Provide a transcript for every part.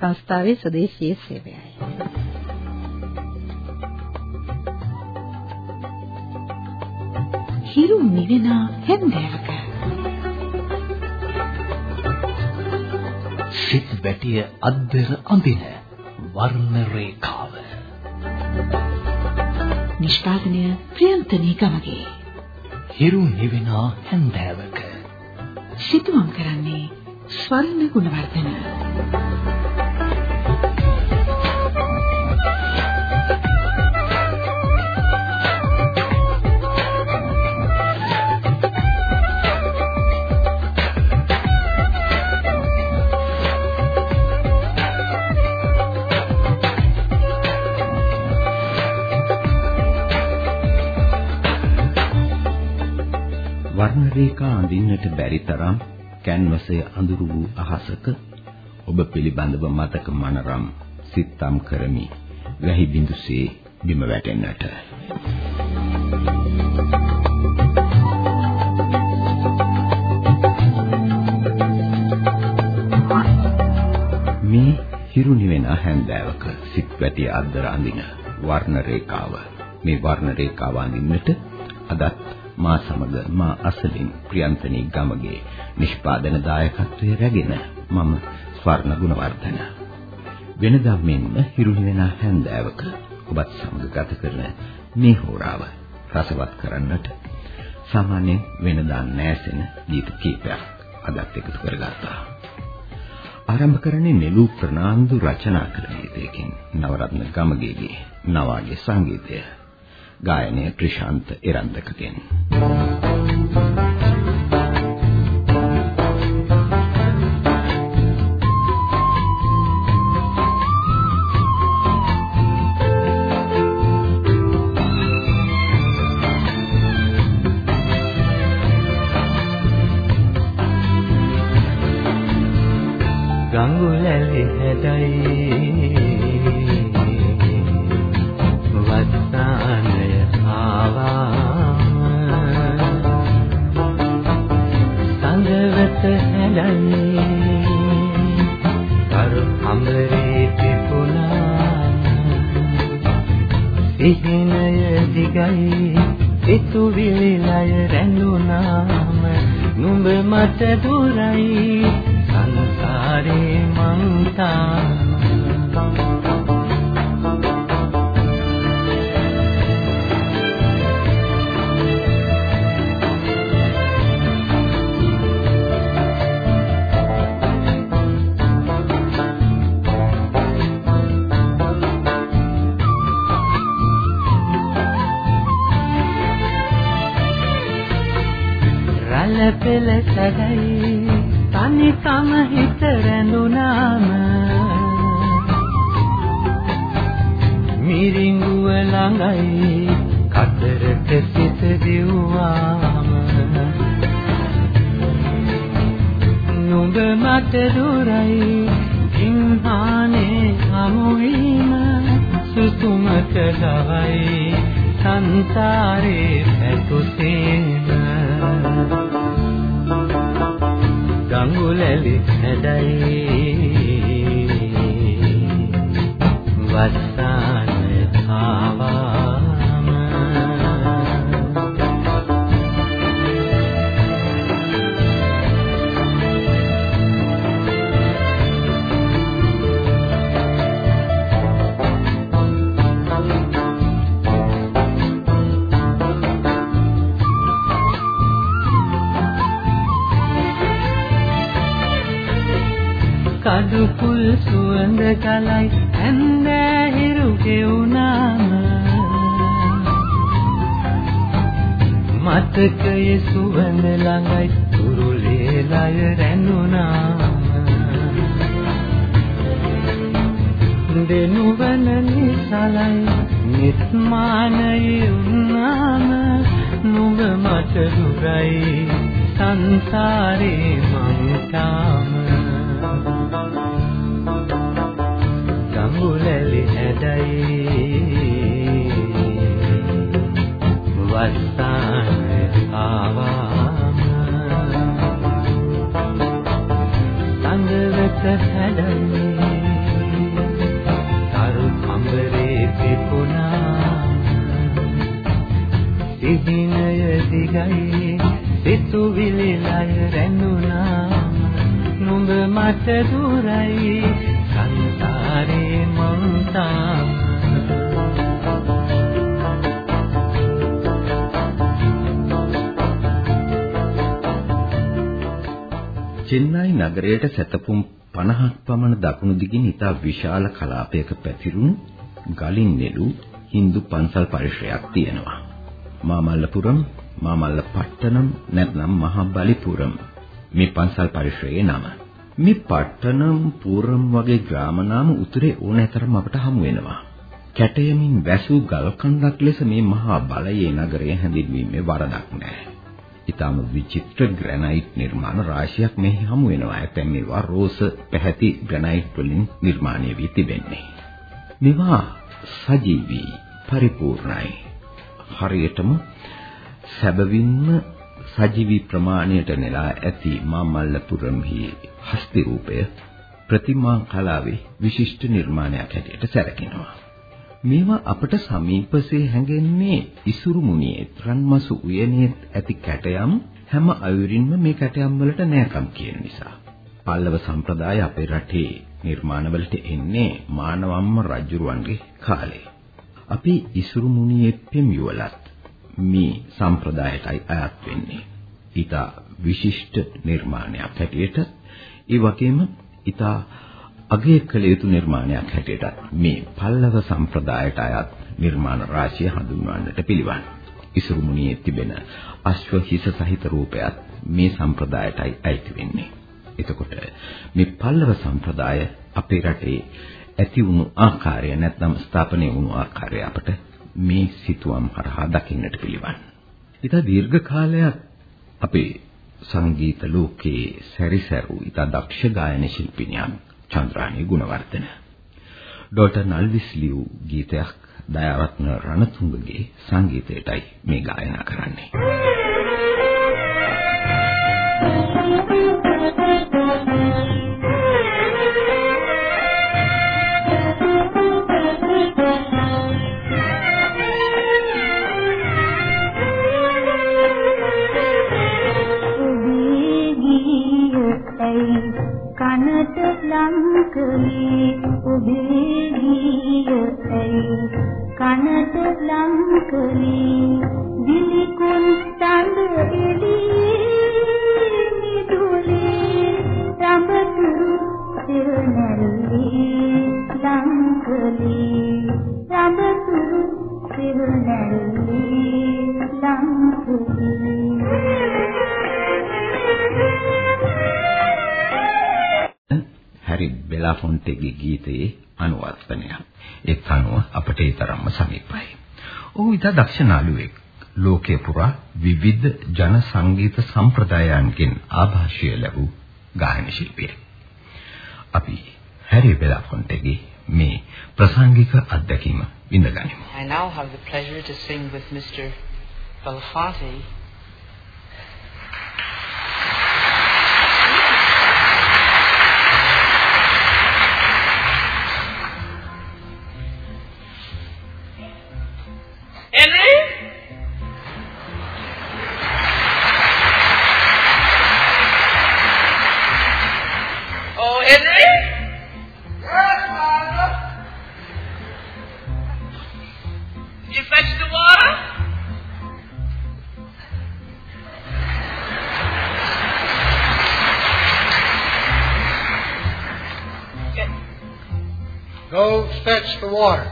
සංස්ථාවේ ස්වදේශීය සේවයයි. හිරු නිවෙන හැන්දෑවක. සිත් වැටිය අද්දර අඳින වර්ණ රේඛාව. නිෂ්පාදනය ප්‍රියන්තනී ගමගේ. හිරු නිවෙන හැන්දෑවක. සිතුවම් කරන්නේ ස්වර්ණ ගුණවර්ධන වර්ණ රේඛා අඳින්නට බැරි තරම් කැන්වසය අඳුරු වූ අහසක ඔබ පිළිබඳව මතක මනරම් සිත්තම් කරමි. වැහි බිඳුසේ බිම වැටෙන්නට. මේ හිරු නිවෙන හැන්දෑවක සිත් වැටි අද්දර අඳින වර්ණ රේඛාව. මේ වර්ණ රේඛාව අඳින්නට අදත් මා සමග මා අසලින් ප්‍රියන්තනී ගමගේ නිෂ්පාදන දායකත්වයේ රැගෙන මම ස්වර්ණ ගුණවර්ධන. වෙනදා මෙන්ම හිරුනි වෙන හැන්දෑවක ඔබත් සමග ගත කරන මේ හෝරාව රසවත් කරන්නට සාමාන්‍යයෙන් වෙනදා නැසෙන ගීත කීපයක් අදත් එකතු කරගත්තා. ආරම්භ කරන්නේ නෙළු ප්‍රනාන්දු රචනා කළ ගීතයකින් නවරත්න ගමගේගේ නවාගේ සංගීතය. ගායනය ක්‍රිෂාන්ත එරන්දකගෙන්. ගඟුලැලි ගඟුලැලි හැඩයි වස්සාන ආවාම කඩු පුල් සුවඳ කලයි ඇන්දෑ හිරු ගෙවුනාම. මතකයේ සුවඳ ළඟයි තුරුලේ ලය රැඳුනාම. දෙනුවන නිසලයි නිස්මානයේ උන්නාම නුඹ මට දුරයි සංසාරේ මං තාම වැඩයි වස්සාන ආවාම. සංගවත හැඩයි තරු කම්බරේ පිපුණා සිහිනය දිගයි සිතුවිලි ලය රැඳුණා. නුඹ මට දුරයි චෙන්නයි නගරයට සැතපුම් 50ක් පමණ දකුණු දිගින් ඉතා විශාල කලාපයක පැතිරුණු ගලින් නෙළු Hindu පන්සල් පරිශ්‍රයක් තියෙනවා. මාමල්ලපුරම්, මාමල්ලපට්ටනම් නැත්නම් මහබලිපුරම් මේ පන්සල් පරිශ්‍රයේ නම. මේ පට්ටනම් පුරම් වගේ ග්‍රාම නාම උතුරේ ඕනෑතරම් අපට හමු වෙනවා. කැටයමින් වැසූ ගල් කන්දක් ලෙස මේ මහා බලයේ නගරය හැඳින්වීමේ වරදක් නැහැ. ඊටම විචිත්‍ර ග්‍රැනයිට් නිර්මාණ රාශියක් මෙහි හමු වෙනවා. ඇතැම් මේවා රෝස පැහැති ග්‍රැනයිට් වලින් නිර්මාණය වී තිබෙන්නේ. මේවා සජීවී පරිපූර්ණයි. හරියටම සැබවින්ම සජීවී ප්‍රමාණයට නෙලා ඇති මාමල්ලපුරම්හි හස්ති රූපය ප්‍රතිමා කලාවේ විශිෂ්ට නිර්මාණයක් හැටියට සැලකෙනවා. මේවා අපට සමීපසේ හැඟෙන්නේ ඉසුරු මුනියේ රන්මසු උයනේ ඇති කැටයම් හැම අයුරින්ම මේ කැටයම් වලට නෑකම් කියන නිසා. පල්ලව සම්ප්‍රදාය අපේ රටේ නිර්මාණවලට එන්නේ මානවම්ම රජුරුවන්ගේ කාලේ. අපි ඉසුරු මුනියේ පෙමියුවලත් මේ සම්ප්‍රදායටයි අයත් වෙන්නේ. ඊට විශිෂ්ට නිර්මාණයක් හැටියට ඒ වගේම ඊට අගය කළ යුතු නිර්මාණයක් හැටියට මේ පල්ලව සම්ප්‍රදායට අයත් නිර්මාණ රාශිය හඳුන්වන්නට පිළිවන්. ඉසුරු මුනියේ තිබෙන අශ්ව හිස සහිත රූපයත් මේ සම්ප්‍රදායටයි අයිති වෙන්නේ. එතකොට මේ පල්ලව සම්ප්‍රදාය අපේ රටේ ඇති වුණු ආකාරය නැත්නම් ස්ථාපනය වුණු ආකාරය අපට මේ සිතුවම් හරහා දකින්නට පිළිවන්. ඊට දීර්ඝ කාලයක් අපේ සංගීත ලෝකයේ සැරිසරු ඊට දක්ෂ ගායන ශිල්පිනියන් චන්ද්‍රානි ගුණවර්ධන. ඩෝටර් නල්විස් ලියු ගීතයක් දයාරත්න රණතුංගගේ සංගීතයටයි මේ ගායනා කරන්නේ. ඉතා දක්ෂ නාළුවෙක්. ලෝකයේ පුරා විවිධ ජන සංගීත සම්ප්‍රදායන්ගෙන් ආభాෂය ලැබූ ගායන ශිල්පියෙක්. අපි හැරි බෙලාෆොන්ටේගේ මේ ප්‍රසංගික අත්දැකීම විඳගනිමු. I now have the pleasure to sing with Mr. Belafonte fetch the water.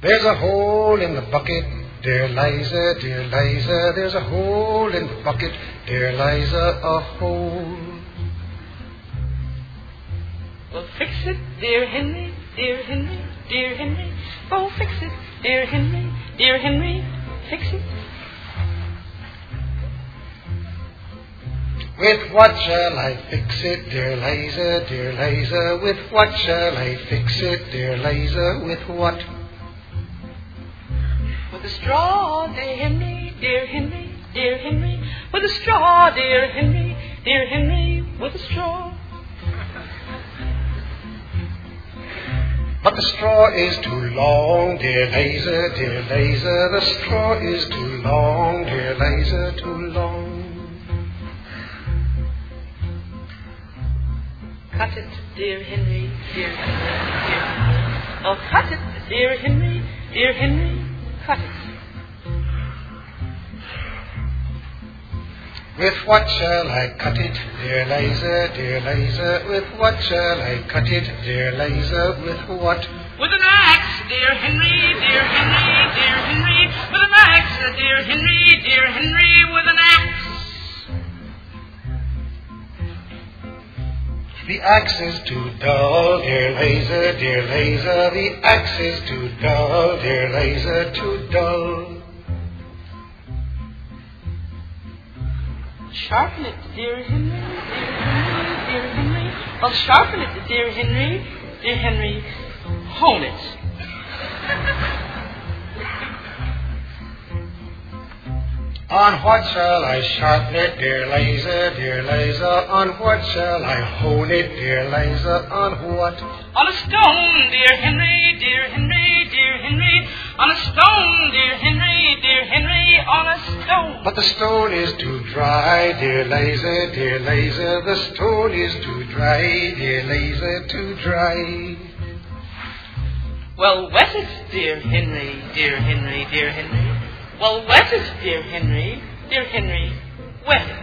There's a hole in the bucket, dear Liza, dear Liza. There's a hole in the bucket, dear Liza, a hole. Well, fix it, dear Henry, dear Henry, dear Henry. Oh, fix it, dear Henry, dear Henry, fix it. With what shall I fix it, dear Liza, dear Liza? With what shall I fix it, dear Liza? With what? With a straw, dear Henry, dear Henry, dear Henry. With a straw, dear Henry, dear Henry, with a straw. But the straw is too long, dear Liza, dear Liza. The straw is too long, dear Liza, too long. Cut it, dear Henry, dear Henry, dear Henry. Oh, cut it, dear Henry, dear Henry, cut it. With what shall I cut it, dear Liza, dear Liza? With what shall I cut it, dear Liza? With what? With an axe, dear Henry, dear Henry, dear Henry. With an axe, dear Henry, dear Henry, with an axe. The axe is too dull, dear Liza, dear Liza. The axe is too dull, dear Liza, too dull. Sharpen it, dear Henry, dear Henry, dear Henry. Well, sharpen it, dear Henry, dear Henry. Hone it. On what shall I sharpen it, dear Liza, dear Liza? On what shall I hone it, dear Liza? On what? On a stone, dear Henry, dear Henry, dear Henry. On a stone, dear Henry, dear Henry, on a stone. But the stone is too dry, dear Liza, dear Liza. The stone is too dry, dear Liza, too dry. Well, wet it, dear Henry, dear Henry, dear Henry. Well, what is it, dear Henry, dear Henry, wet it.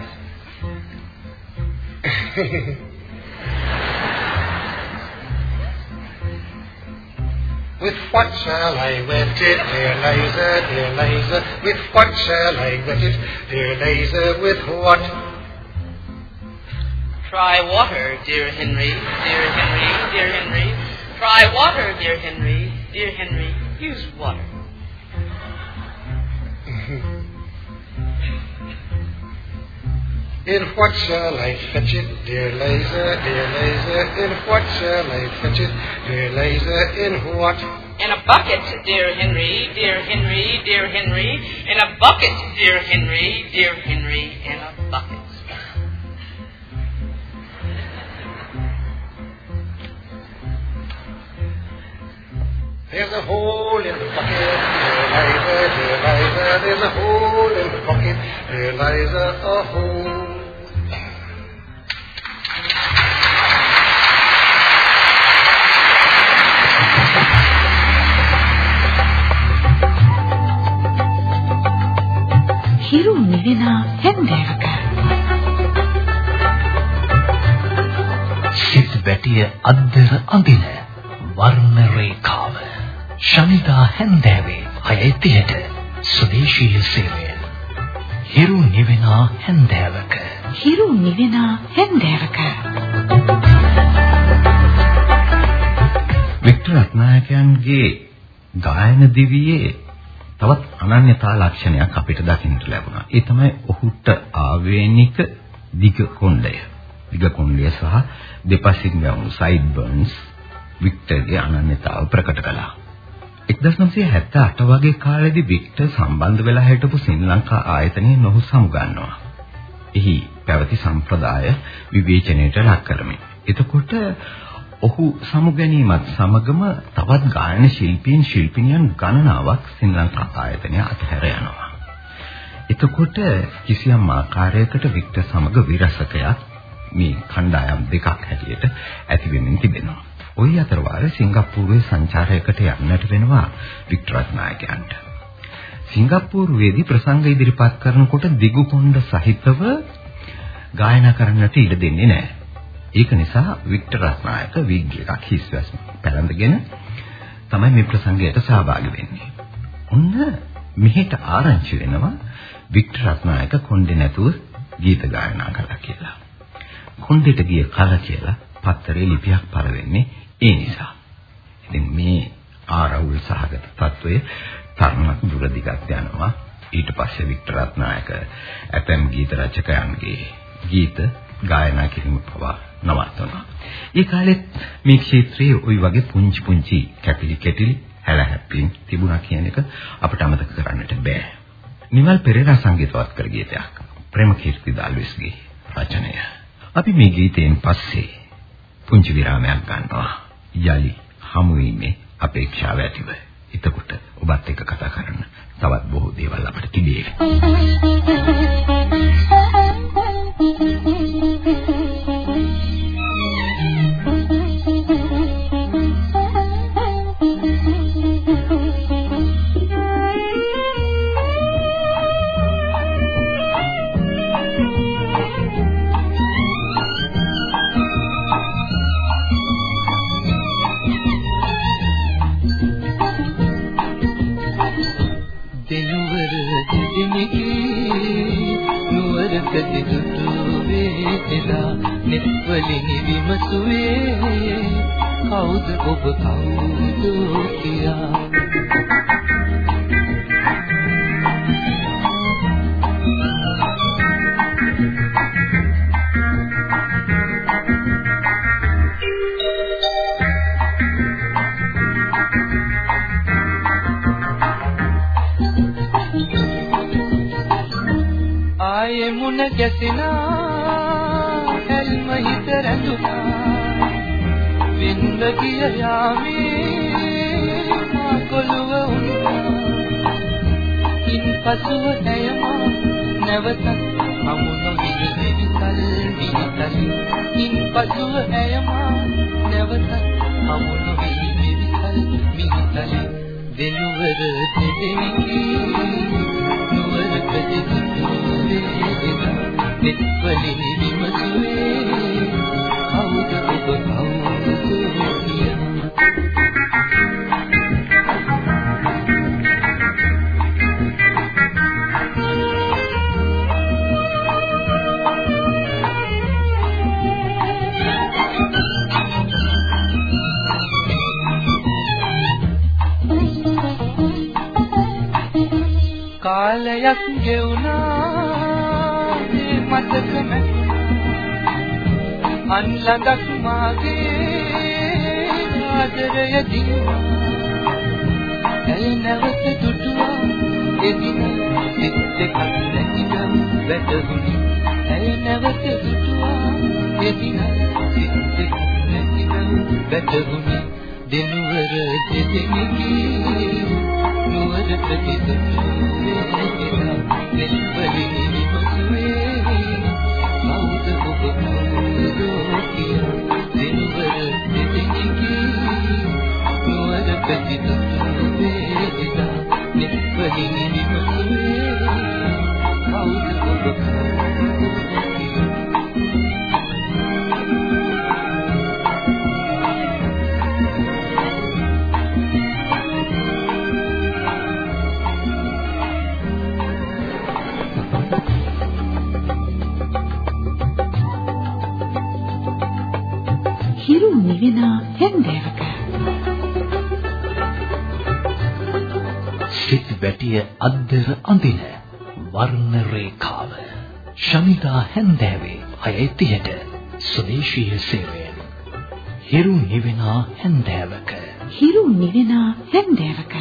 With what shall I wet it, dear Liza, dear Liza? With what shall I wet it, dear Liza? With what? Try water, dear Henry, dear Henry, dear Henry. Try water, dear Henry, dear Henry. Use water. In what shall I fetch it, dear Liza, dear Liza? In what shall I fetch it, dear Liza? In what? In a bucket, dear Henry, dear Henry, dear Henry. In a bucket, dear Henry, dear Henry, in a bucket. There's a hole in the bucket, dear Liza, dear Liza. There's a hole in the bucket, dear Liza, a hole. නිවෙන හැන්දෑවක. සිත් වැටිය අද්දර අඳින වර්ණ රේඛාව. ශනිදා හැන්දෑවේ 6:30ට සුදේශීය සේවය. හිරු නිවෙන හැන්දෑවක. හිරු නිවෙන හැන්දෑවක. Victor රත්නායකයන්ගේ ගායන දිවියේ තවත් අනන්‍යතා ලක්ෂණයක් අපිට දකින්නට ලැබුණා. ඒ තමයි ඔහුට ආවේනික දිග කොණ්ඩය. දිග කොණ්ඩය සහ දෙපසින් වැවුණු සයිඩ් බර්න්ස් වික්ටර්ගේ අනන්‍යතාව ප්‍රකට කළා. 1978 වගේ කාලෙදී වික්ටර් සම්බන්ධ වෙලා හිටපු ශ්‍රී ලංකා ආයතනයේ නොහු සමුගන්නවා. එහි පැවති සම්ප්‍රදාය විවේචනයට ලක් කරමින්. එතකොට ඔහු සමුගැනීමත් සමගම තවත් ගායන ශිල්පීන් ශිල්පිනියන් ගණනාවක් ශ්‍රී ලංකා ආයතනය අතහැර යනවා. එතකොට කිසියම් ආකාරයකට වික්ටර් සමග විරසකයක් මේ කණ්ඩායම් දෙකක් හැටියට ඇති වෙමින් තිබෙනවා. ওই අතර වාරේ සිංගප්පූරුවේ සංචාරයකට යන්නට වෙනවා වික්ටර් රත්නායකයන්ට. සිංගප්පූරුවේදී ප්‍රසංග ඉදිරිපත් කරනකොට දිගු කොණ්ඩ සහිතව ගායනා කරන්නට ඉඩ දෙන්නේ නැහැ. ඒක නිසා වික්ටර් රත්නායක විග් එකක් හිස්වැස් පැලඳගෙන තමයි මේ ප්‍රසංගයට සහභාගී වෙන්නේ. ඔන්න මෙහෙට ආරංචි වෙනවා වික්ටර් රත්නායක කොණ්ඩේ නැතුව ගීත ගායනා කළා කියලා. කොණ්ඩේට ගිය කල කියලා පත්තරේ ලිපියක් පරවෙන්නේ ඒ නිසා. ඉතින් මේ ආරවුල් සහගත තත්වය තරමක් දුර දිගට යනවා. ඊට පස්සේ වික්ටර් රත්නායක ඇතැම් ගීත රචකයන්ගේ ගීත ගායනා කිරීම පවා නවත්වනවා. ඒ කාලෙත් මේ ක්ෂේත්‍රයේ ওই වගේ පුංචි පුංචි කැපිලි කෙටිලි හැලහැප්පීම් තිබුණා කියන එක අපිට අමතක කරන්නට බෑ. නිමල් පෙරේරා සංගීතවත් කර ගීතයක්. ප්‍රේමකීර්ති දාල්විස්ගේ රචනය. අපි මේ ගීතයෙන් පස්සේ පුංචි විරාමයක් ගන්නවා. යලි හමු වීමේ අපේක්ෂාව ඇතිව. එතකොට ඔබත් එක්ක කතා කරන්න තවත් බොහෝ දේවල් අපිට තිබේවි. 不到 නුවර ප්‍රතිදුවේ කාලයක් ගෙවුනා මතක නැතුණා අන් ළඟක් මාගේ ආදරය දිනුවා. ඇල් නැවත දුටුවා? එදින සිත් දෙකක් නැතිනම් වැටුණි ඇල් නැවත දුටුවා? එදින සිත් දෙකක් නැතිනම් වැටුණි දෙනුවර දෙදෙනෙකි. නුවර ප්‍රතිදුන්නේ දෙල්වලිනි වැටිය ශනිදා හැන්දෑවේ 6:30ට ස්වදේශීය සේවයෙන්. හිරු නිවෙන හැන්දෑවක. හිරු නිවෙන හැන්දෑවක.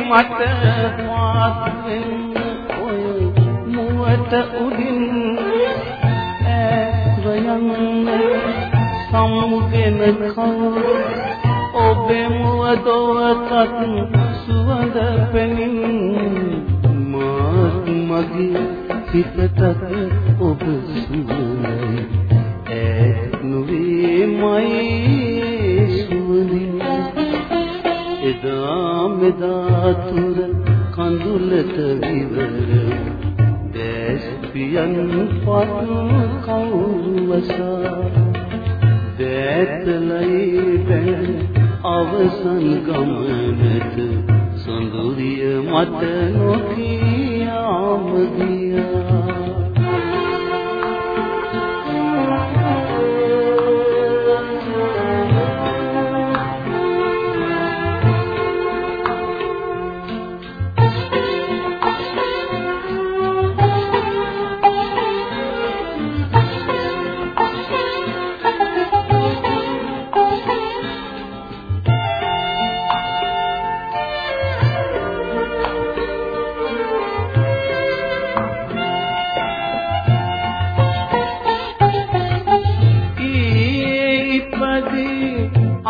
මට මාත් වෙන්න ඔය මුවට උඩින් ඈත්වයන් සමුගෙන කවුරු ඔබේ මුව දොවකත් සුවඳ පෙනින් මගේ සිතට මෙදා තුර කඳුලට විවර. දැස් පියන් පත් කවුවසා දැතලයි බැන අවසන් ගමනට සොඳුරිය මට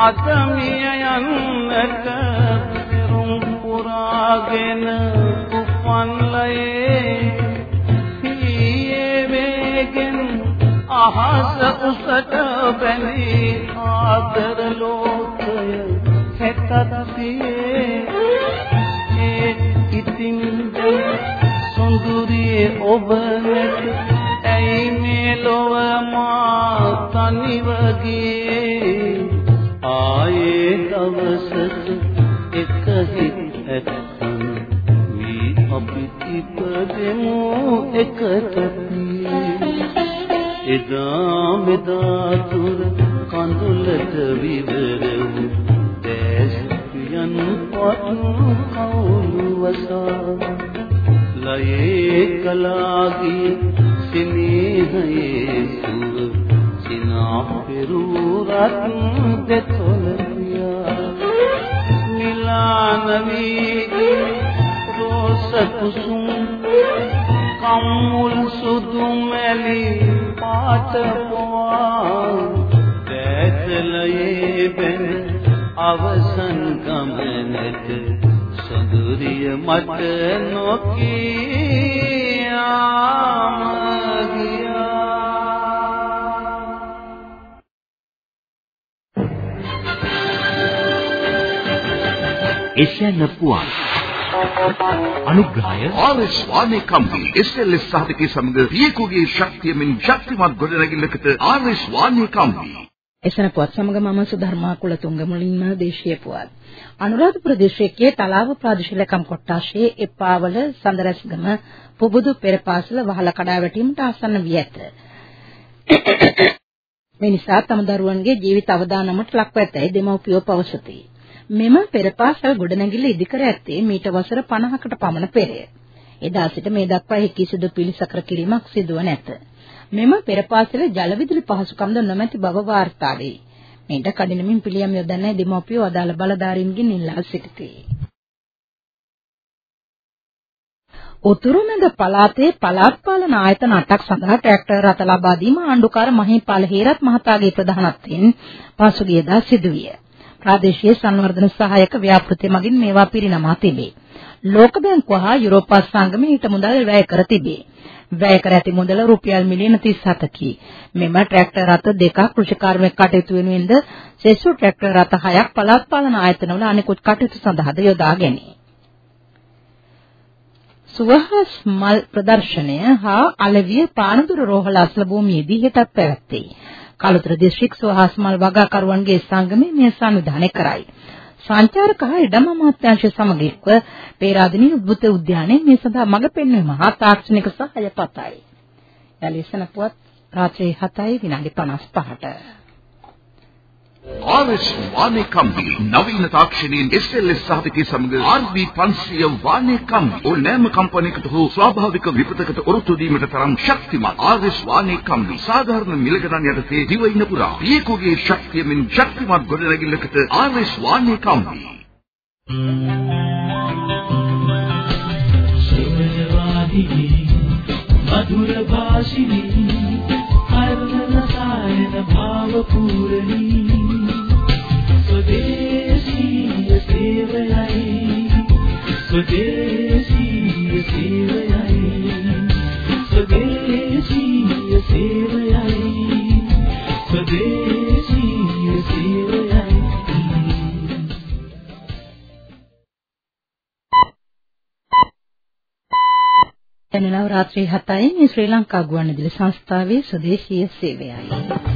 අතමිය යන්නට පෙරුම් පුරාගෙන උපන්ලයේ සීයේ වේගෙන් අහස උසට බැඳී ආදර ලෝකය හෙතතියේ ඒ ඉතින් සොඳුරියේ ඔබ නැත. ඇයි මේ ලොව මා තනිව ගියේ? එකට එදා මෙදා තුර කඳුලට විවර වූ දැස් යන් පත් කවුරු වසා ලයේ කලාගී සිනේහයේ සුව සිනා පෙරුරත් දෙතොලියා නිලානවි රෝස කුසුම් කම්මුල් සුදු මැලි පාට පොවා දැතලයේ බෙන් අවසන් ගමනට සඳුරිය මට නොකියාම ගියා. එෂියන් පුවන් අනුග්‍රහය ආර්.එස්. වානේ කම්පනි එස්.එල්.එස් සහතිකයේ සමග පියකුගේ ශක්තියමින් ශක්තිමත් ගොඩනැගිල්ලකට ආර්.එස්. වානේ කම්පනි එසන පුවත් සමග මම සුධර්මා කුලතුංග මුලින්ම දේශීය පුවත් අනුරාධපුර දිස්ත්‍රික්කයේ තලාව ප්‍රාදේශීය ලේකම් කොට්ටාශයේ එපාවල සඳරස්ගම පුබුදු පෙරපාසල වහල කඩා වැටීමට ආසන්න වී ඇත. මේ නිසා තම දරුවන්ගේ ජීවිත අවදානමට ලක්ව ඇතැයි දෙමව්පියෝ පවසති. මෙම පෙරපාසල් ගොඩනැගිල්ල ඉදිකර ඇත්තේ මීට වසර 50කට පමණ පෙරය. එදා සිට මේ දක්වා එහි කිසිදු පිළිසකර කිරීමක් සිදුව නැත. මෙම පෙරපාසලේ ජල විදුලි පහසුකම්ද නොමැති බව වාර්තා වේ. මේට කඩිනමින් පිළියම් යොදන්නේ දෙමව්පියෝ අදාළ බලධාරීන්ගෙන් ඉල්ලා සිටිති. උතුරුමැද පළාතේ පළාත් පාලන ආයතන 8ක් සඳහා ට්‍රැක්ටර් රථ ලබා දීම ආණ්ඩුකාර මහේපාල හේරත් මහතාගේ ප්‍රධානත්වයෙන් පසුගියදා සිදුවිය. ප්‍රාදේශීය සංවර්ධන සහායක ව්‍යාපෘති මගින් මේවා පිරිනමා තිබේ. ලෝක බැංකුව හා යුරෝපා සංගමය ඊට මුදල් වැය කර තිබේ. වැය කර ඇති මුදල රුපියල් මිලියන 37කි. මෙම ට්‍රැක්ටර් රථ දෙකක් කෘෂිකාර්මික කටයුතු වෙනුවෙන්ද සෙසු ට්‍රැක්ටර් රථ හයක් පළාත් පාලන ආයතනවල අනෙකුත් කටයුතු සඳහාද යොදා ගැනේ. සුවහස් මල් ප්‍රදර්ශනය හා අලවිය පානදුර රෝහල අසල භූමියේදී හෙටත් පැවැත්වේ. කළුතර දිස්ත්‍රික් සුවහස් මල් වගාකරුවන්ගේ සංගමය මෙය සංවිධානය කරයි. සංචාරක හා ඉඩම අමාත්‍යාංශය සමග එක්ව පේරාදෙණිය උද්භූත උද්‍යානයේ මේ සඳහා මඟ පෙන්වීම හා තාක්ෂණික සහාය පතයි. යලිසන පුවත් රාත්‍රී 7යි විනාඩි 55ට ආර්.එස්. වානේ කම්බි නවීන තාක්ෂණයෙන් SLS සහතිකයේ සමග RB 500 වානේ කම්බි ඕනෑම කම්පැනියකට හෝ ස්වාභාවික විපතකට ඔරොත්තු දීමට තරම් ශක්තිමත් ආර්.එස්. වානේ කම්බි සාධාරණ මිල ගණන් යටතේ දිවයින පුරා පියකුගේ ශක්තියමින් ශක්තිමත් ගොඩනැගිල්ලකට ආර්.එස්. වානේ කම්බි මధుර භාෂිනී හර්ණ රසායන භාව පූරණී ස්වදේශීය සේවයයි. ස්වදේශීය සේවයයි. ස්වදේශීය සේවයයි. දැනෙනව රාත්‍රී 7යි මේ ශ්‍රී ලංකා ගුවන්විදුලි සංස්ථාවේ ස්වදේශීය සේවයයි.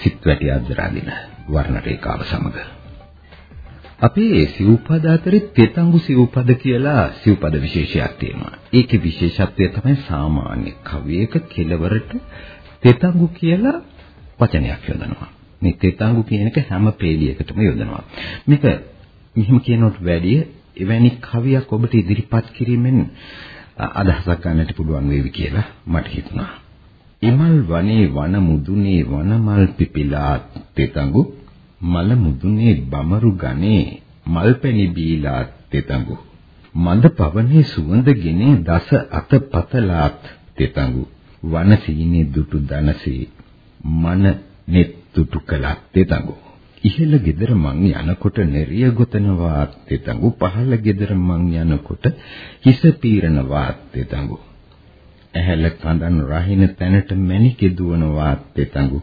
සිත් වැටි අද්දරාදින වර්ණ රේඛාව සමග අපේ සිව්පද අතරේ තෙතංගු සිව්පද කියලා සිව්පද විශේෂයක් තියෙනවා. ඒකේ විශේෂත්වය තමයි සාමාන්‍ය කවියක කෙලවරට තෙතංගු කියලා වචනයක් යොදනවා. මේ තෙතංගු කියන එක හැම පේලියකටම යොදනවා. මේක මෙහිම කියනොත් වැඩිය එවැනි කවියක් ඔබට ඉදිරිපත් කිරීමෙන් අදහසක් ගන්නට පුළුවන් වේවි කියලා මට හිතුණා. ඉමල් වනේ වන මුදුනේ වනමල් පිපිලා තෙතඟු මල මුදුනේ බමරු ගනේ මල්පැණි බීලා තෙතඟු. මන්ද පවනේ සුවඳ ගෙනේ දස අත පතලාත් තෙතඟු. වන සීනේ දුටු දනසේ මන net දුටු කලත් තෙතඟු. ඉහළ ගෙදර මං යනකොට නෙරිය ගොතනවා තෙතඟු. පහළ ගෙදර මං යනකොට හිස පීරනවා තෙතඟු. ඇහැල කඳන් රහින තැනට මැණිකෙ දුවන වාත් තෙතඟු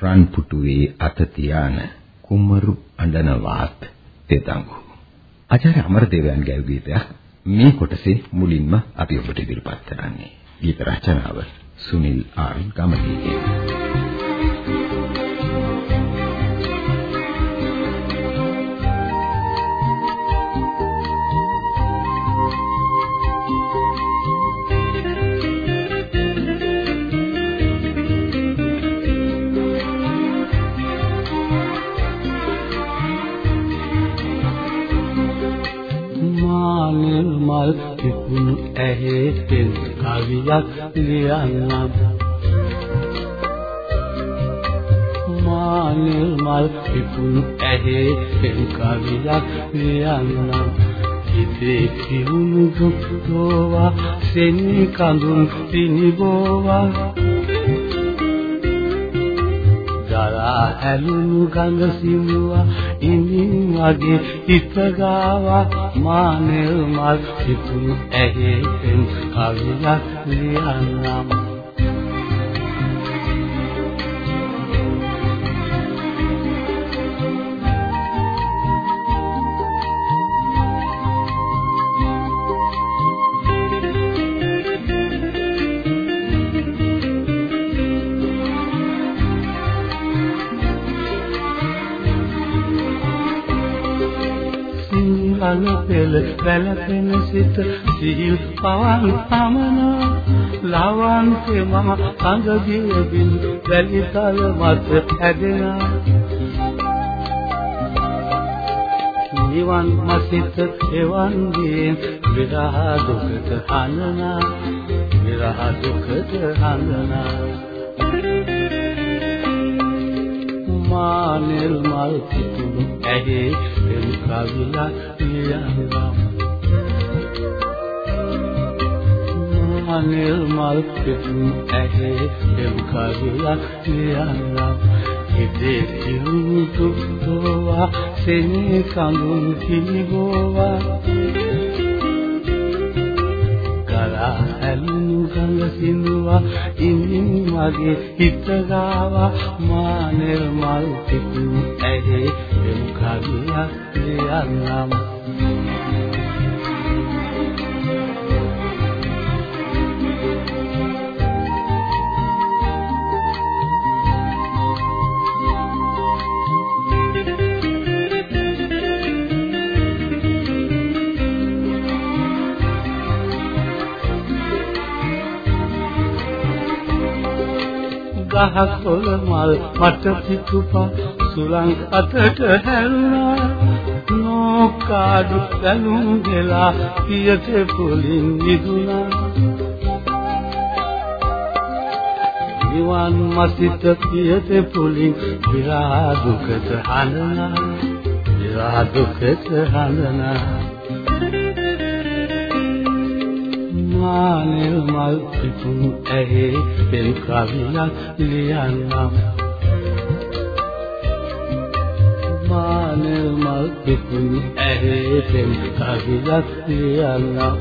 රන් පුටුවේ අත තියාන කුමරු අඬන වාත් තෙතඟු ආචාර්ය අමරදේවයන් ගැයූ ගීතයක් මේ කොටසේ මුලින්ම අපි ඔබට ඉදිරිපත් කරන්නේ. ගීත රචනාව සුනිල් ආර් ගමගේ කවියක් ලියන්නම්. මානෙල් මල් පිපුණු ඇහි පෙන් කවියක් ලියන්නම්. හිතේ කිවුණු දුක්ඛෝවා සෙනි කඳුන් පිනිබෝවා. දරා හැලුණු ගඟ සිමුවා ඉමින් වගේ හිත ගාවා මානෙල් මල් පිපුණු ඇහි පෙන් කවියක් ලියන්නම්. කන පෙළ වැළපෙන සිත සිහිල් පවන් පමන. ලවන්තේ මහ අඟගේ බින්දු වැලි තල මත හැදෙනා නිවන් මසිත එවන් දී විරහ දුකට හනනා විරහ දුකට හනනා මානෙල් මල් පිටුණු ඇහි එම් කවිලා කියනවා මානෙල් මල් පිටුණු ඇහි එම් කවිලා කියනවා ඉතේ කිරුතු දෝවා සෙනේ කඳුන් කිනිබෝවා කලා හැලුණු ගඟ සිඳුවා ඉමින් මගේ හිත ගාවා මානෙල් මල් පිපුණු ඇහි එම් කවියක් ලියන්නම් ගහක් පොළ මල් මට පිටුපා සුලං අතට හැරුණා. නෝකාඩු ගලුම් ගෙලා පියට පොලින් නිදුණා නිවන් මසිත පියට පොලින් විරා දුකට හඳනා. විරා දුකට හඳනා. මානෙල් මල් පිපුණු ඇහි පෙම් කවියක් ලියන්නම්. මානෙල් මල් පිපුණු ඇහි පෙම් කවියක් ලියන්නම්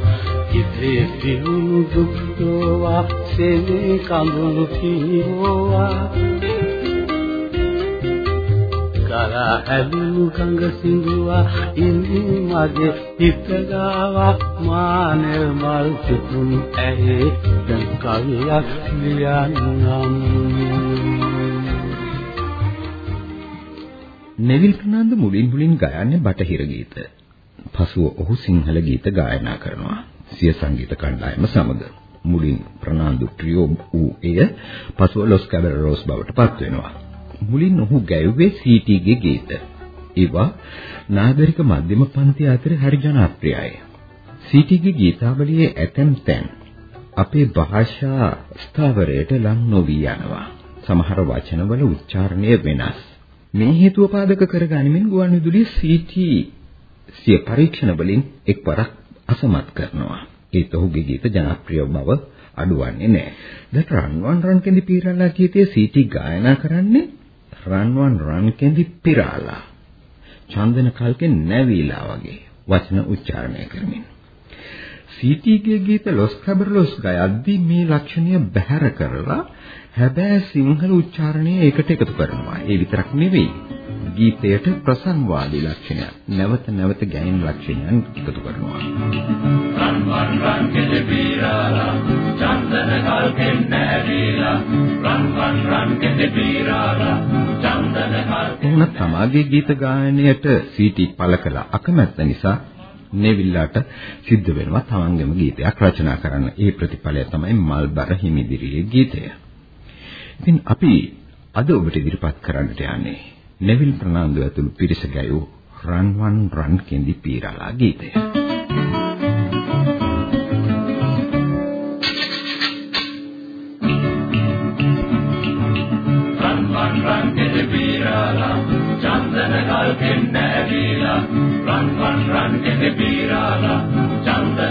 ඉතේ පිරුණු දුක්ඛෝවා සෙනේ කඳුළු කීවා කරා හැදුණු ගඟ සිඳුවා ඉන්දි මගේ හිත ගාවා මානෙල් මල් පිපුණු ඇහි දැන් කවියක් ලියන්නම් නෙවිල් ප්‍රනාන්දු මුලින් මුලින් ගයන්නේ බටහිර ගීත. පසුව ඔහු සිංහල ගීත ගායනා කරනවා. සිය සංගීත කණ්ඩායම සමග. මුලින් ප්‍රනාන්දු ට්‍රියෝ වූ එය පසුව ලොස් කැබරරෝස් බවට පත් වෙනවා. මුලින් ඔහු ගැයුවේ සීටීගේ ගීත. ඒවා නාගරික මධ්‍යම පන්ති අතර හරි ජනප්‍රියයි. සීටීගේ ගීතාවලියේ ඇතැම් තැන් අපේ භාෂා ස්ථාවරයට ලං නොවී යනවා. සමහර වචනවල උච්චාරණය වෙනස්. මේ හේතුව පාදක කරගනිමින් ගුවන්විදුලිය සීටී සිය පරීක්ෂණ වලින් එක්වරක් අසමත් කරනවා. ඒත් ඔහුගේ ගීත ජනප්‍රිය බව අඩුවන්නේ නැහැ. දැන් රන්වන් රන් කෙඳි පීරාලා ගීතයේ සීටි ගායනා කරන්නේ රන්වන් රන් කෙඳි පිරාලා. චන්දන කල්කේ නැවීලා වගේ වචන උච්චාරණය කරමින්. සීටිගේ ගීත ලොස් කබර්ලොස් ගයද්දී මේ ලක්ෂණය බැහැර කරලා හැබැයි සිංහල උච්චාරණය එකට එකතු කරනවා. ඒ විතරක් නෙවෙයි. ගීතයට ප්‍රසන්වාදී ලක්ෂණයක් නැවත නැවත ගැයෙන ලක්ෂණයන් එකතු කරනවා. රන් වන් රන් කෙලෙ පීරාලා චන්දන කල්කෙන් නැරීලා රන් වන් රන් කෙලෙ පීරාලා චන්දන කල්කෙන් උනත් තමාගේ ගීත ගායනයට සීටි පළ කළ අකමැත්ත නිසා නෙවිල්ලාට සිද්ධ වෙනවා තමන්ගේම ගීතයක් රචනා කරන්න. ඒ ප්‍රතිඵලය තමයි මල්බර හිමිදිරියේ ගීතය. ඉතින් අපි අද ඔබට ඉදිරිපත් කරන්නට යන්නේ නෙවිල් ප්‍රනාන්දු ඇතුළු පිරිස ගැයූ රන්වන් රන් කෙඳි පීරලා ගීතය. රන්වන් රන් කෙලෙ පීරාලා චන්දන කල්කෙන් නැරීලා රන්වන් රන් කෙලෙ පීරාලා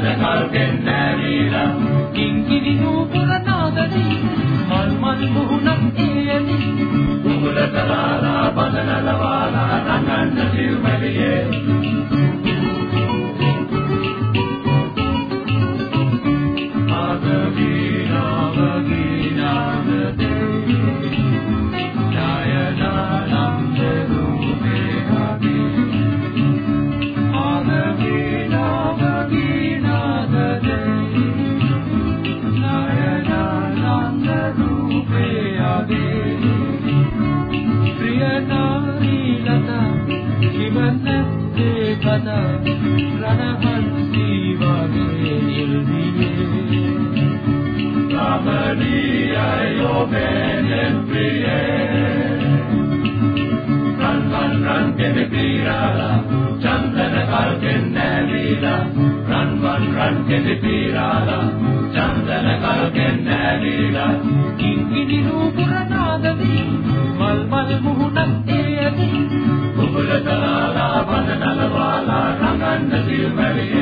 චන්දන කල්කෙන් නැරීලා කිංකිණි නූපුර නාදදී මල් මල් මුහුණක් එයනි උගල කලාලා බදනලවාලා නංගන්න සිව්මැලියේ චන්දන කල්කෙන් නැවිලා රන්වන් රන් කෙලි පීරාලා චන්දන කල්කෙන් නැවිලා කිංකිණි රූපුර නාදදී මල් මල් මුහුණක් එයදී කුබල කලාලා බඳ නලවාලා රඟන්න සිල්මැලියේ වාගේ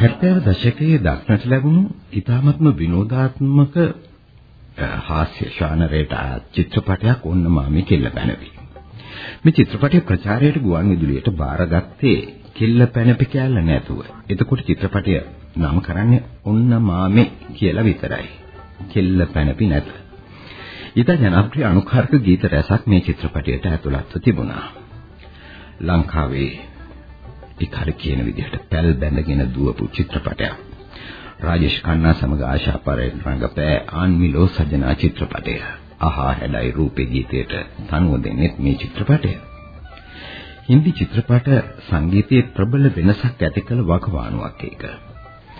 70 දශකයේ දක්නට ලැබුණු ඊ타මත්ම විනෝදාත්මක අ, හාස්‍ය ශානරයට අයත් චිත්‍රපටයක් ඔන්න මාමේ කෙල්ල පැනවි. මේ චිත්‍රපටයේ ප්‍රචාරයට ගුවන් විදුලියට බාරගත්තේ කෙල්ල පැනපි කැල්ල නැතුව. එතකොට චිත්‍රපටය නම් කරන්නේ ඔන්න මාමේ කියලා විතරයි. කෙල්ල පැනපි නැත. ඊට ජනප්‍රිය අනුකාරක ගීත රැසක් මේ චිත්‍රපටයට ඇතුළත්ව තිබුණා. ලංකාවේ ඉකාර කියන විදිහට පැල් බැඳගෙන දුවපු චිත්‍රපටයක්. රාජේෂ් කන්නා සමග ආශා පරේල් රංගපෑ ආන්මිලෝ සජනා චිත්‍රපටය. අහා හැඩයි රූපේ ගීතයට තනුව දෙන්නේ මේ චිත්‍රපටය. හින්දි චිත්‍රපට සංගීතයේ ප්‍රබල වෙනසක් ඇති කළ වකවානුවක් ඒක.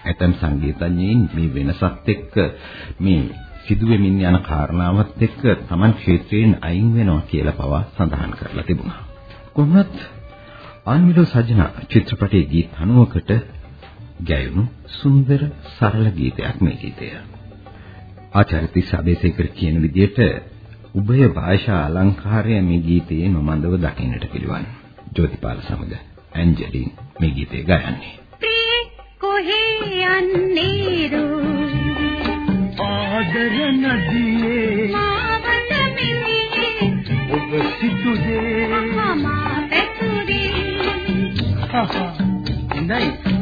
ඇතම් සංගීතඥයින් මේ වෙනසත් එක්ක මේ සිදුවෙමින් යන කාරණාවත් එක්ක Taman ක්ෂේත්‍රයෙන් අයින් වෙනවා කියලා පවා සඳහන් කරලා තිබුණා. කොහොමත් ආන්මිලෝ සජනා චිත්‍රපටයේ ගීත 90කට ගැයුණු සුන්දර සරල ගීතයක් මේ ගීතය. ආචාර්ය තිස්සාබේසේකර කියන විදිහට උභය භාෂා අලංකාරය මේ ගීතයේ නොමන්දව දකින්නට පිළිවන්. ජෝතිපාල සමග ඇන්ජලින් මේ ගීතය ගයන්නේ. කොහේ යන්නේ රෝ ආදර නදියේ මාවත මිමියේ ඔබ සිටුදේ මමා පැතුරේ හහා ඉඳයි. අමන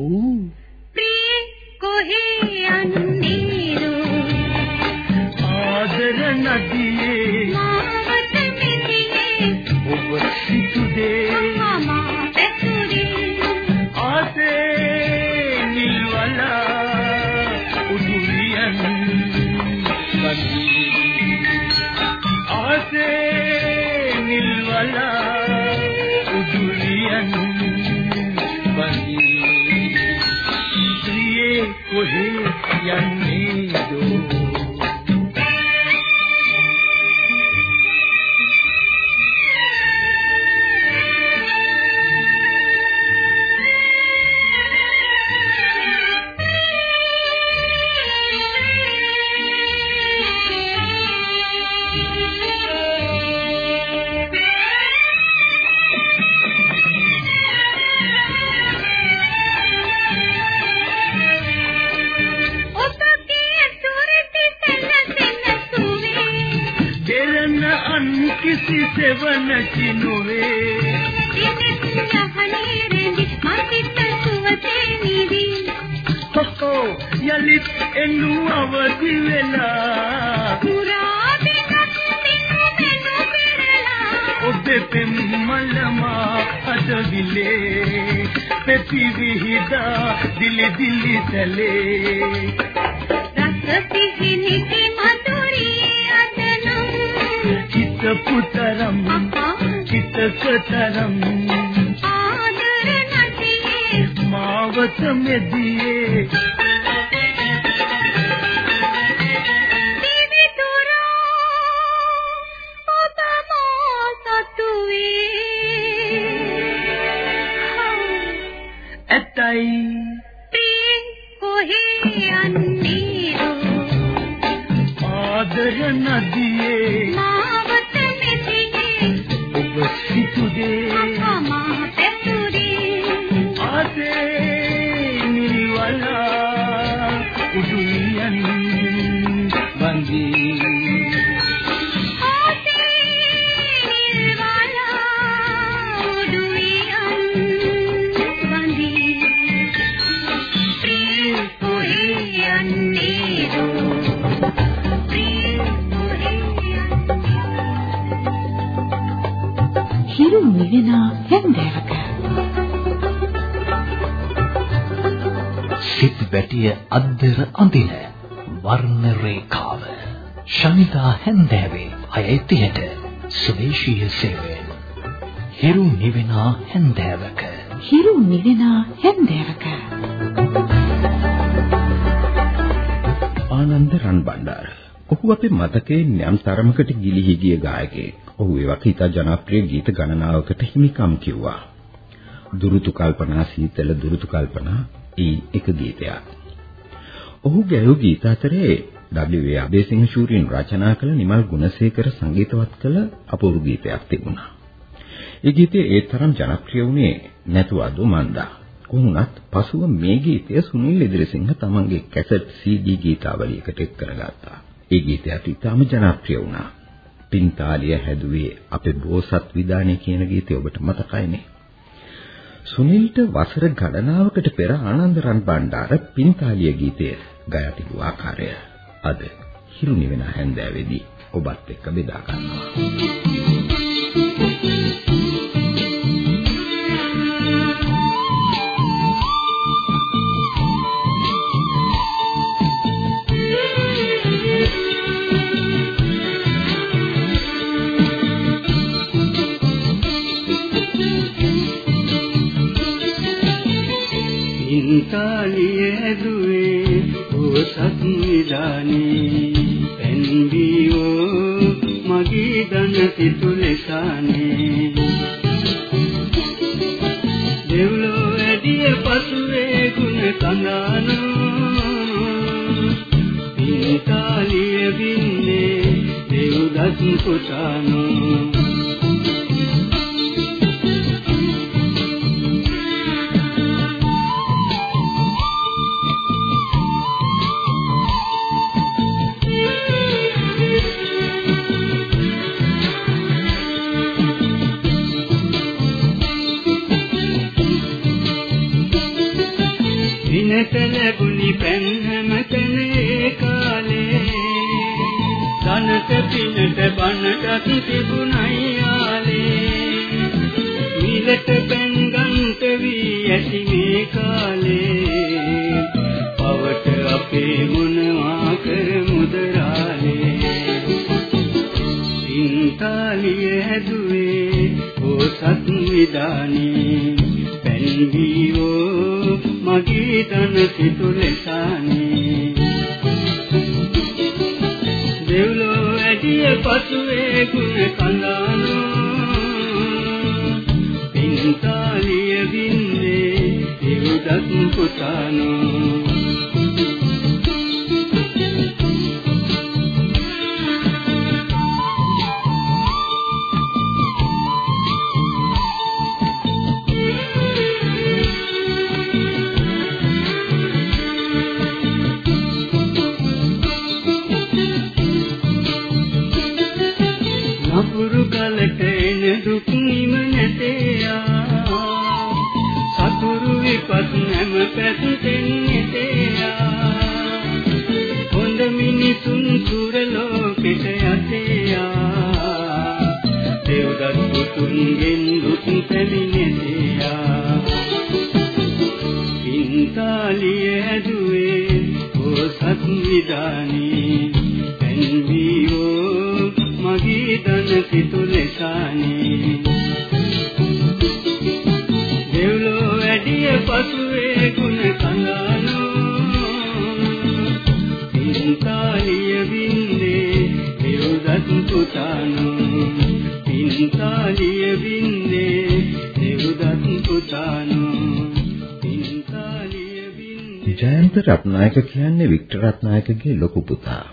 Ooh. පෙති විහිදා දිලි දිලි තලේ අද්දර අඳින වර්ණ රේඛාව ශනිදා හැන්දෑවේ 6:30ට ස්වදේශීය සේවයෙන් හිරු නිවෙන හැන්දෑවක හිරු නිවෙන හැන්දෑවක ආනන්ද රන්බණ්ඩාර. ඔහු අපේ මතකයේ යම් තරමකට ගිලිහි ගිය ගායකයෙක්. ඔහු ඒ වගේ ඉතා ජනප්‍රිය ගීත ගණනාවකට හිමිකම් කිව්වා. දුරුතු කල්පනා සීතල දුරුතු කල්පනා ඊ එක ගීතයක්. ඔහු ගැයූ ගීත අතරේ W.A. අබේසිංහ ශූරින් රචනා කළ නිමල් ගුණසේකර සංගීතවත් කළ අපූර්ව ගීතයක් තිබුණා. ඒ ගීතය ඒ තරම් ජනප්‍රිය වුණේ නැතුවද මන්දා. කොහොමත් පසුව මේ ගීතය සුනිල් ඉදිරිසිංහ තමන්ගේ කැසට් CD ගීතාවලියකට එක් කරගත්තා. ඒ ගීතයත් ඉතාම ජනප්‍රිය වුණා. පින්තාලිය හැදුවේ අපේ බෝසත් විදානේ කියන ගීතය ඔබට මතකයිනේ. සුනිල්ට වසර ගණනාවකට පෙර ආනන්ද රන්බණ්ඩාර පින්තාලිය ගීතය ගයා තිබු ආකාරය අද හිරු නිවෙන හැන්දෑවේදී ඔබත් එක්ක බෙදා ගන්නවා. ඇදුවේ ඕසත් විදානේ පෙන්වීවෝ මගේ දන සිතු ලෙසානේ. දෙව්ලෝ ඇදිය පසුවේ ගුණ කඳානෝ. ඉන්තාලිය වින්නේ දෙව්දත් පුතානෝ. පිනට ලැබුණි පැන් හැම තැන ඒ කාලේ. ධනට පිනට බනටත් තිබුණයි ආලේ මිලට පැන් ගන්ට වී ඇති මේ කාලේ. පවට අපේ මොනවා කරමුද රාලේ සින්තාලිය හැදුවේ ඕසත් විදානේ පැන්වීවෝ මගේ තන සිතු ලෙසානේ දෙව්ලෝ ඇදිය පසුවේ ගුණ කඳානෝ. පින්තාලිය බින්දේ දෙව්දත් පුතානෝ. මිනිසුන් සුර ලෝකෙට යතේයා දෙව්දත් පුතුන්ගෙන් දුක් පැමිණෙතේයා පින්තාලිය ඇදුවේ ඕසත් විදානී පැන්වීවෝ මගේ දන සිතු ලෙසානේ දෙව්ලෝ වැඩිය පසුවේ රත්නායක කියන්නේ වික්ටර් රත්නායකගේ ලොකු පුතා.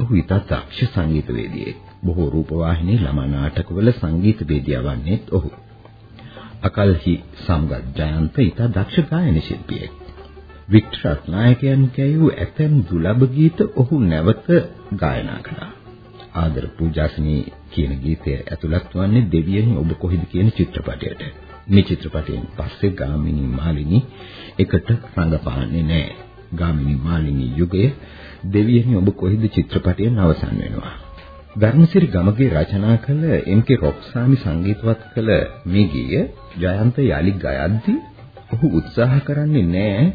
ඔහු ඉතා දක්ෂ සංගීතවේදියෙක්. බොහෝ රූපවාහිනී ළමා නාටකවල සංගීතවේදියා වන්නේත් ඔහු. අකල්හි සම්ගත් ජයන්ත ඉතා දක්ෂ ගායන ශිල්පියෙක්. වික්ටර් රත්නායකයන් කියූ ඇතැම් දුලබ ගීත ඔහු නැවත ගායනා කළා. ආදර පූජාසනී කියන ගීතය ඇතුළත් වන්නේ දෙවියනි ඔබ කොහෙද කියන චිත්‍රපටයට. මේ චිත්‍රපටයෙන් පස්සේ ගාමිණී මාලිනී එකට රඟපාන්නේ නැහැ. ගාමිණී මාලිනී යුගය දෙවියනි ඔබ කොහෙද චිත්‍රපටයෙන් අවසන් වෙනවා. ධර්මසිරි ගමගේ රචනා කළ එම්.කේ රොක්සාමි සංගීතවත් කළ මේ ගීය ජයන්ත යලි ගයද්දී ඔහු උත්සාහ කරන්නේ නැහැ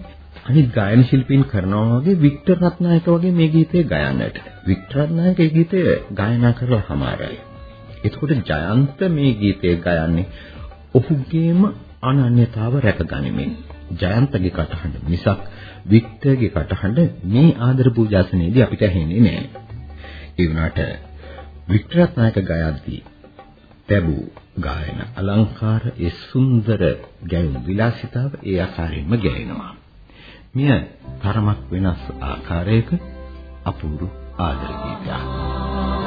අනිත් ගායන ශිල්පීන් කරනවා වගේ වික්ටර් රත්නායක වගේ මේ ගීතය ගයන්නට. වික්ටර් රත්නායක මේ ගීතය ගායනා කරලා හමාරයි. එතකොට ජයන්ත මේ ගීතය ගයන්නේ ඔහුගේම අනන්‍යතාව රැකගනිමින්. ජයන්තගේ කටහඬ මිසක් වික්ටර්ගේ කටහඬ මේ ආදර පූජාසනයේදී අපිට ඇහෙන්නේ නැහැ. ඒ වුණාට වික්ටර් රත්නායක ගයද්දී ලැබූ ගායන අලංකාර ඒ සුන්දර ගැයුම් විලාසිතාව ඒ ආකාරයෙන්ම ගැයෙනවා. මෙය තරමක් වෙනස් ආකාරයක අපූර්ව ආදර ගීතයක්.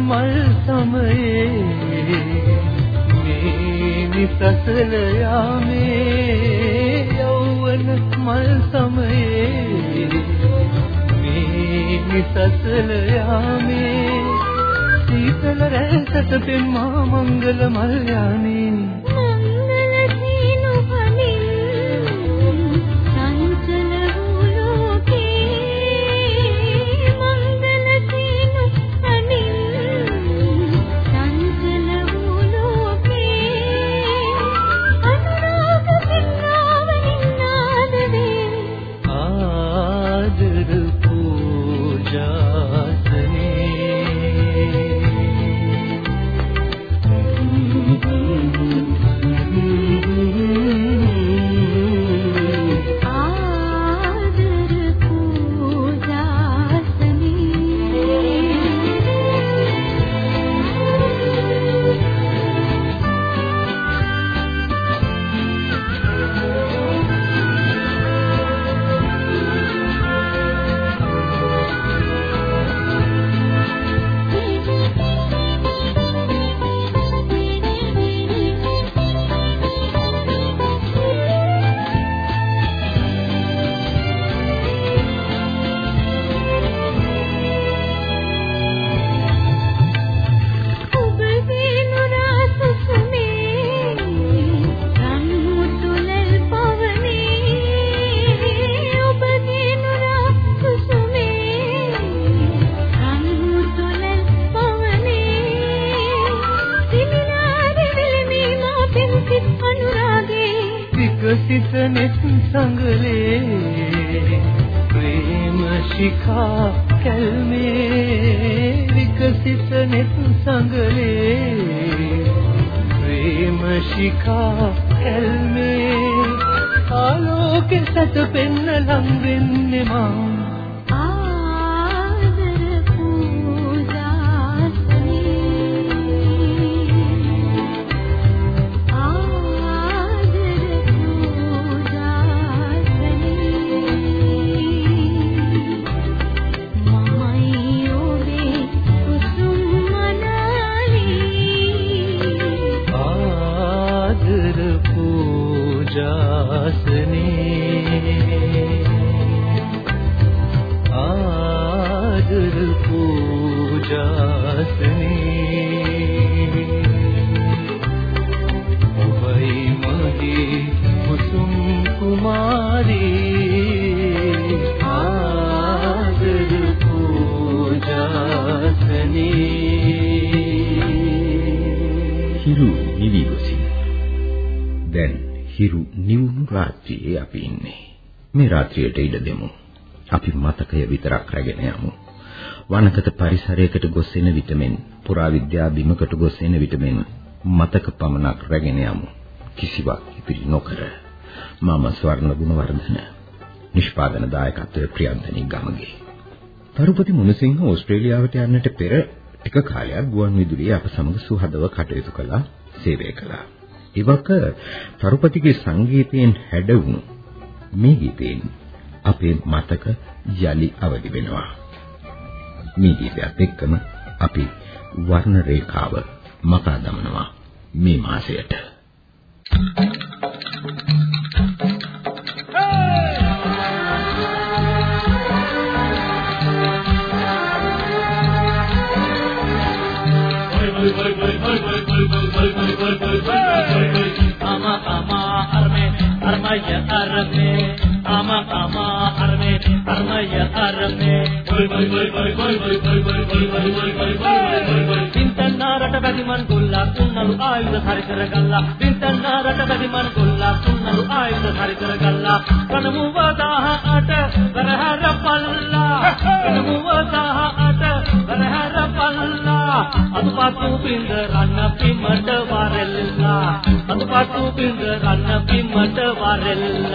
මල් සමයේ මේ නිසසල යාමේ යෞවන මල් සමයේ මේ නිසසල යාමේ සීතල රැසට පෙන්මා මංගල මල් යානේ විකසිත නෙත් සංගලේ ප්‍රේම ශිඛා කල්මේ විකසිත නෙත් සංගලේ ප්‍රේම ශිඛා කල්මේ ආලෝකෙ සත පෙන්න ලං වෙන්නේ මා මේ රාත්‍රියට ඉඩ දෙමු. අපි මතකය විතරක් රැගෙන යමු. වනකත පරිසරයකට ගොස් එන විටමෙන් පුරාවිද්‍යා බිමකට ගොස් එන විටමෙන් මතක පමණක් රැගෙන යමු. කිසිවක් ඉතිරි නොකර. මම ස්වර්ණ ගුණවර්ධන නිෂ්පාදන දායකත්වයේ ප්‍රියන්තනී ගමගේ. තරුපති මුණසිංහ ඕස්ට්‍රේලියාවට යන්නට පෙර ටික කාලයක් ගුවන් විදුලියේ අප සමග සුහදව කටයුතු කළා, සේවය කළා. ඉවක තරුපතිගේ සංගීතයෙන් හැඩවුණු මේ ගීතයෙන් අපේ මතක යලි අවදි වෙනවා. මේ ගීතයත් එක්කම අපි වර්ණ රේඛාව මකා දමනවා මේ මාසයට. Thank you. අය අරමේ අම තමා අර అన్నయ్య హరమే తింటన్నారట గది మనుకుల్లా సున్నలు ఆయుధ సరికరగల్లా తింటన్నారట గది మనుకుల్లా సున్నలు ఆయుధ సరికరగల్లా కనుమువ దాహ అట వరహర పల్లా కనుమువ దాహ అట వరహర పల్లా ಅದು ಪಾತು ಪಿಂದ ರನ್ನ ಪಿಮಟ ವಾರೆಲ್ಲ ಅದು ಪಾತು ಪಿಂದ ರನ್ನ ಪಿಮಟ ವಾರೆಲ್ಲ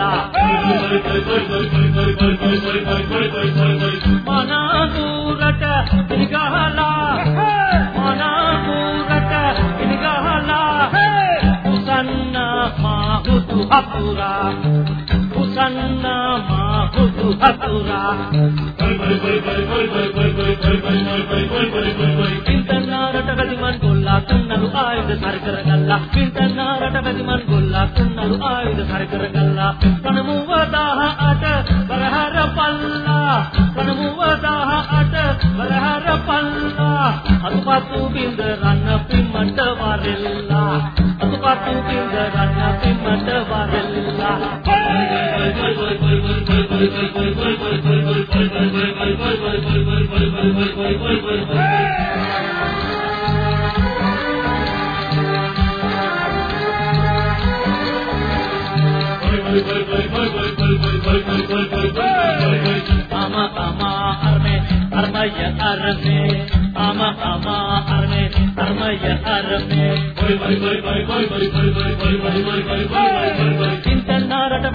මනාපුරට පිළිගහලා. මනාපුරට පිළිගහලා. උසන්න මා හුතු අපුරා උසන්න මා බුදු හතුරා පින්තනාරට වැඩිමන් ගොල්ලා කන්නලු ආයුධ සර කරගල්ලා පින්තනාරට වැඩිමන් ගොල්ලා කන්නලු ආයුධ සර කරගල්ලා කනමුව 18 බරහර පල්ලා කනමුව 18 බරහර පල්ලා අතුපතු බින්ද රන්න පින්මට වරෙල්ලා අතුපතු බින්ද රන්න පින්මට වරෙල්ලා Hey!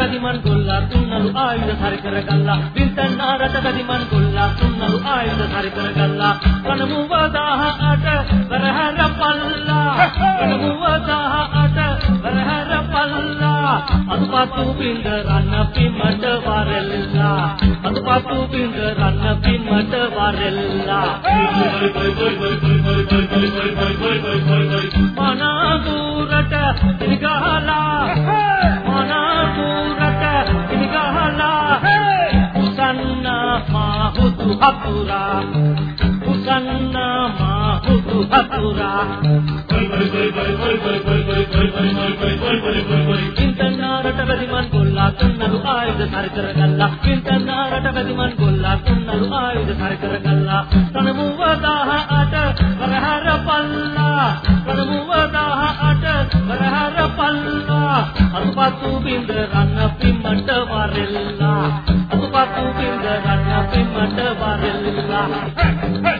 රටකදි මන් ගොල්ලා තුන්නලු ආයුධ හරි කරගල්ලා. විල්තන්නා රටකදි මන් ගොල්ලා තුන්නලු ආයුධ හරි කරගල්ලා. කනමුවදාහ අට වරහර පල්ලා. කනමුවදාහ අට වරහර පල්ලා. අතුපතු බින්ද රන්න පිමට වරල්ලා. අතුපතු බින්ද රන්න පිමට වරල්ලා. මනා දුරට දිගහලා. හුදු හතුරා උසන්නා මා හුදු හතුරා ින්තනාරට වැදිමන් කොල්ලා කන්නලු ආයුධ පරිකර කළා ින්තනාරට වැදිමන් කොල්ලා කන්නලු ආයුධ පරිකර කළා තනමුව 18 වරහර පල්ලා. තනමුව 18 වරහර පල්ලා. අරුපතු බින්ද රන්න පිම්මට වරෙල්ලා පතු පින්ද ගන්න පෙමට වරෙල්ලා.